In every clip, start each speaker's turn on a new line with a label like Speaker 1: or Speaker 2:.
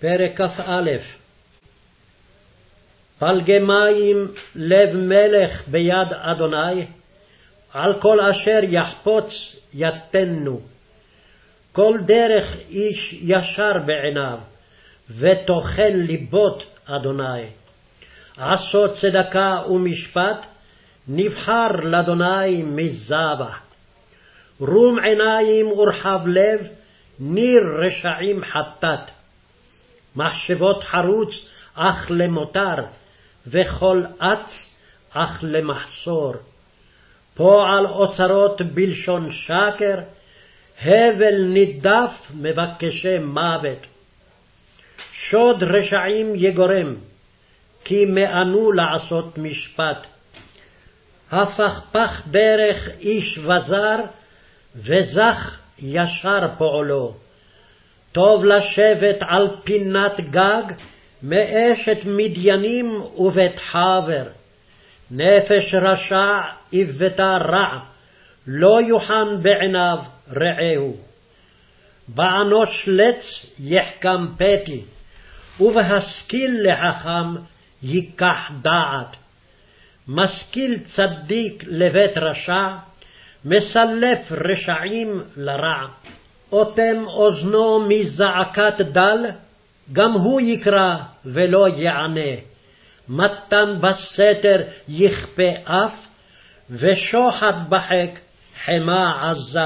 Speaker 1: פרק כ"א פלגי מים לב מלך ביד אדוני, על כל אשר יחפוץ יתנו. כל דרך איש ישר בעיניו, וטוחן ליבות אדוני. עשות צדקה ומשפט, נבחר לאדוני מזבח. רום עיניים ורחב לב, ניר רשעים חטאת. מחשבות חרוץ אך למותר, וכל אץ אך למחסור. פועל אוצרות בלשון שקר, הבל נידף מבקשי מוות. שוד רשעים יגורם, כי מאנו לעשות משפט. הפכפך דרך איש וזר, וזך ישר פועלו. טוב לשבת על פינת גג, מאשת מדיינים ובית חבר. נפש רשע עיוותה רע, לא יוחן בעיניו רעהו. באנוש לץ יחכם פתי, ובהשכיל לחכם ייקח דעת. משכיל צדיק לבית רשע, מסלף רשעים לרע. אוטם אוזנו מזעקת דל, גם הוא יקרא ולא יענה. מתן בסתר יכפה אף, ושוחד בחק חמה עזה.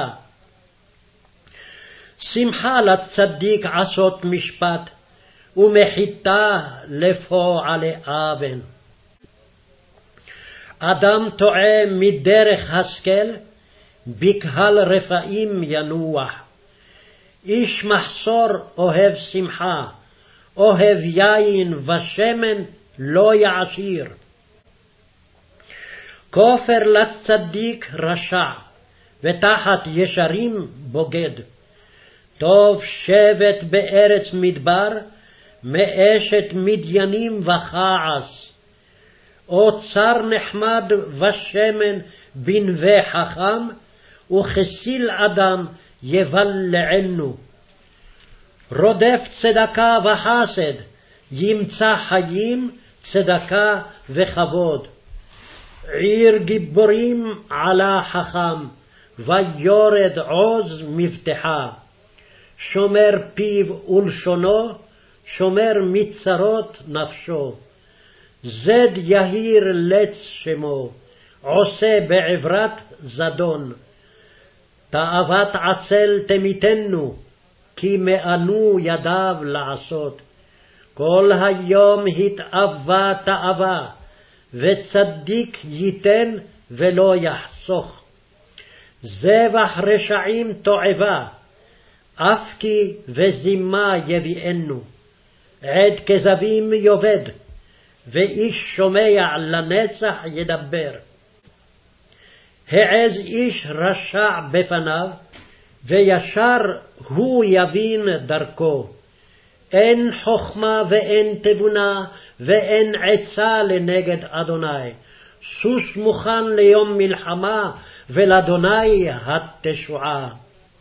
Speaker 1: שמחה לצדיק עשות משפט, ומחיתה לפועלי אבן. אדם טועה מדרך השכל, בקהל רפאים ינוח. איש מחסור אוהב שמחה, אוהב יין ושמן לא יעשיר. כופר לצדיק רשע, ותחת ישרים בוגד. טוב שבט בארץ מדבר, מאשת מדיינים וכעס. אוצר נחמד ושמן בנווה חכם, וכסיל אדם יבלענו. רודף צדקה וחסד, ימצא חיים, צדקה וכבוד. עיר גיבורים עלה חכם, ויורד עוז מבטחה. שומר פיו ולשונו, שומר מצרות נפשו. זד יהיר לץ שמו, עושה בעברת זדון. תאוות עצל תמיתנו, כי מאנו ידיו לעשות. כל היום התאווה תאווה, וצדיק ייתן ולא יחסוך. זבח רשעים תועבה, אף כי וזימה יביאנו. עד כזבים יאבד, ואיש שומע לנצח ידבר. העז איש רשע בפניו, וישר הוא יבין דרכו. אין חכמה ואין תבונה, ואין עצה לנגד אדוני. סוס מוכן ליום מלחמה, ולאדוני התשועה.